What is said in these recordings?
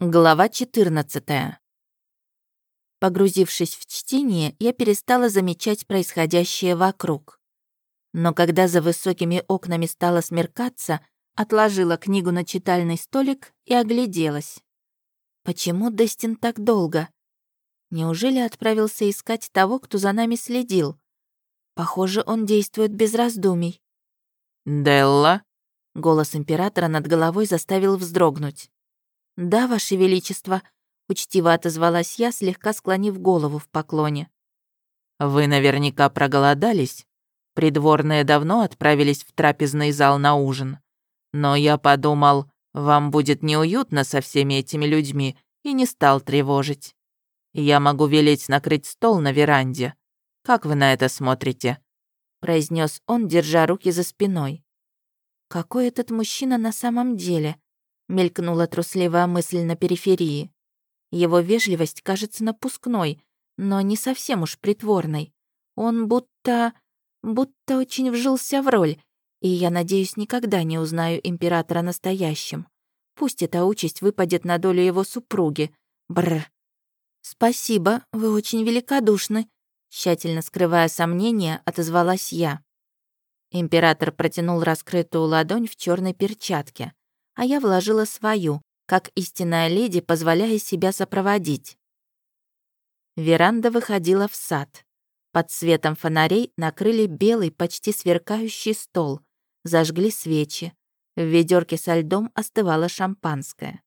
Глава 14. Погрузившись в чтение, я перестала замечать происходящее вокруг. Но когда за высокими окнами стало смеркаться, отложила книгу на читальный столик и огляделась. Почему Дестин так долго? Неужели отправился искать того, кто за нами следил? Похоже, он действует без раздумий. «Делла?» Голос императора над головой заставил вздрогнуть. «Да, Ваше Величество», — учтиво отозвалась я, слегка склонив голову в поклоне. «Вы наверняка проголодались. Придворные давно отправились в трапезный зал на ужин. Но я подумал, вам будет неуютно со всеми этими людьми, и не стал тревожить. Я могу велеть накрыть стол на веранде. Как вы на это смотрите?» произнес он, держа руки за спиной. «Какой этот мужчина на самом деле?» Мелькнула трусливая мысль на периферии. Его вежливость кажется напускной, но не совсем уж притворной. Он будто... будто очень вжился в роль, и я надеюсь, никогда не узнаю императора настоящим. Пусть эта участь выпадет на долю его супруги. Бррр. «Спасибо, вы очень великодушны», — тщательно скрывая сомнения, отозвалась я. Император протянул раскрытую ладонь в черной перчатке а я вложила свою, как истинная леди, позволяя себя сопроводить. Веранда выходила в сад. Под светом фонарей накрыли белый, почти сверкающий стол, зажгли свечи. В ведерке со льдом остывало шампанское.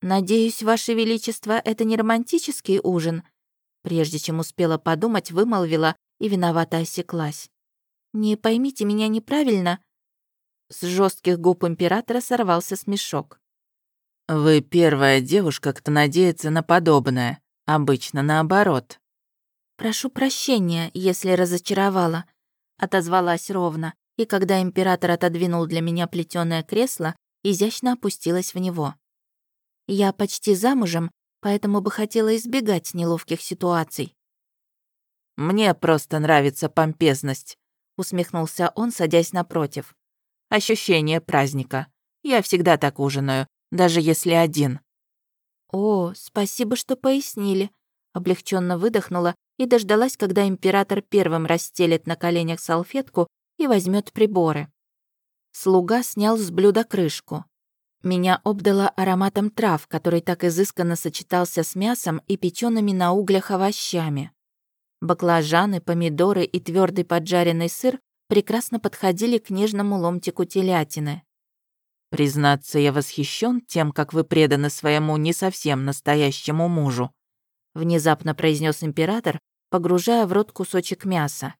«Надеюсь, Ваше Величество, это не романтический ужин?» Прежде чем успела подумать, вымолвила и виновато осеклась. «Не поймите меня неправильно, с жестких губ императора сорвался смешок. «Вы первая девушка, кто надеется на подобное. Обычно наоборот». «Прошу прощения, если разочаровала», — отозвалась ровно, и когда император отодвинул для меня плетёное кресло, изящно опустилась в него. «Я почти замужем, поэтому бы хотела избегать неловких ситуаций». «Мне просто нравится помпезность», — усмехнулся он, садясь напротив ощущение праздника. Я всегда так ужинаю, даже если один». «О, спасибо, что пояснили», — облегченно выдохнула и дождалась, когда император первым расстелит на коленях салфетку и возьмет приборы. Слуга снял с блюда крышку. Меня обдало ароматом трав, который так изысканно сочетался с мясом и печёными на углях овощами. Баклажаны, помидоры и твердый поджаренный сыр прекрасно подходили к нежному ломтику телятины. «Признаться, я восхищен тем, как вы преданы своему не совсем настоящему мужу», внезапно произнес император, погружая в рот кусочек мяса.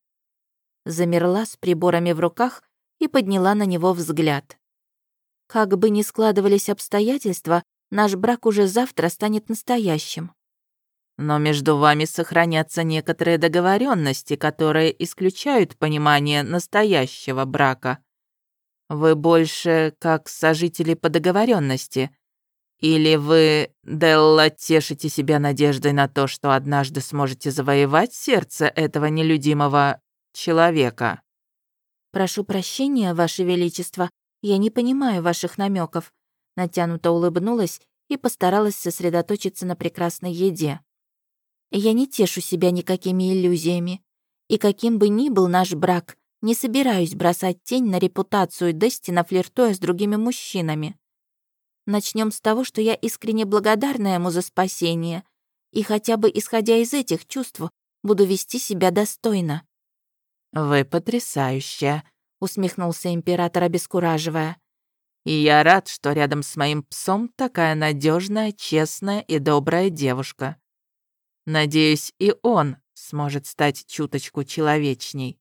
Замерла с приборами в руках и подняла на него взгляд. Как бы ни складывались обстоятельства, наш брак уже завтра станет настоящим. Но между вами сохранятся некоторые договоренности, которые исключают понимание настоящего брака. Вы больше как сожители по договоренности, Или вы, Делла, тешите себя надеждой на то, что однажды сможете завоевать сердце этого нелюдимого человека? Прошу прощения, Ваше Величество, я не понимаю ваших намеков. Натянуто улыбнулась и постаралась сосредоточиться на прекрасной еде. Я не тешу себя никакими иллюзиями. И каким бы ни был наш брак, не собираюсь бросать тень на репутацию Дестина, флиртуя с другими мужчинами. Начнем с того, что я искренне благодарна ему за спасение, и хотя бы исходя из этих чувств, буду вести себя достойно». «Вы потрясающая», — усмехнулся император, обескураживая. «И я рад, что рядом с моим псом такая надежная, честная и добрая девушка. Надеюсь, и он сможет стать чуточку человечней.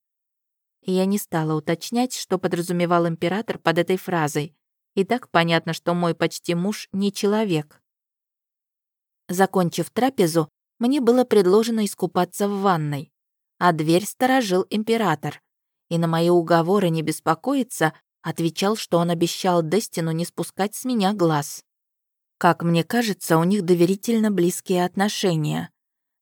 Я не стала уточнять, что подразумевал император под этой фразой. И так понятно, что мой почти муж не человек. Закончив трапезу, мне было предложено искупаться в ванной, а дверь сторожил император. И на мои уговоры не беспокоиться отвечал, что он обещал Дестину не спускать с меня глаз. Как мне кажется, у них доверительно близкие отношения.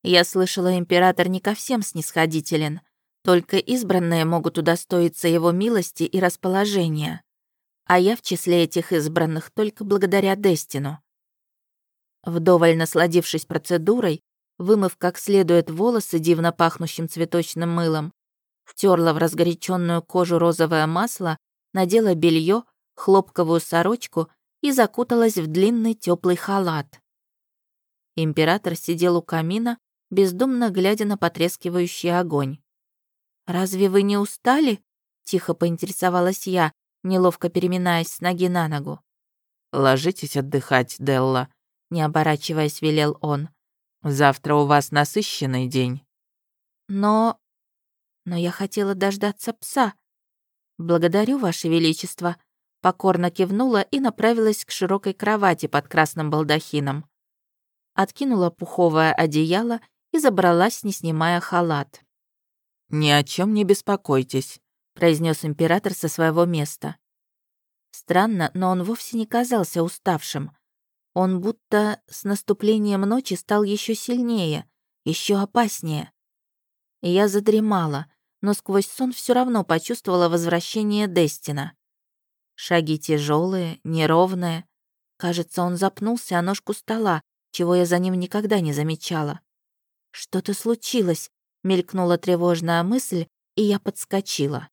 Я слышала, император не ко всем снисходителен. Только избранные могут удостоиться его милости и расположения. А я в числе этих избранных только благодаря Дестину. Вдоволь насладившись процедурой, вымыв как следует волосы дивно пахнущим цветочным мылом, втерла в разгоряченную кожу розовое масло, надела белье, хлопковую сорочку и закуталась в длинный теплый халат. Император сидел у камина, бездумно глядя на потрескивающий огонь. «Разве вы не устали?» — тихо поинтересовалась я, неловко переминаясь с ноги на ногу. «Ложитесь отдыхать, Делла», не оборачиваясь, велел он. «Завтра у вас насыщенный день». «Но... но я хотела дождаться пса. Благодарю, Ваше Величество», покорно кивнула и направилась к широкой кровати под красным балдахином. Откинула пуховое одеяло забралась, не снимая халат. «Ни о чем не беспокойтесь», — произнес император со своего места. Странно, но он вовсе не казался уставшим. Он будто с наступлением ночи стал еще сильнее, еще опаснее. Я задремала, но сквозь сон все равно почувствовала возвращение Дестина. Шаги тяжелые, неровные. Кажется, он запнулся о ножку стола, чего я за ним никогда не замечала. Что-то случилось, мелькнула тревожная мысль, и я подскочила.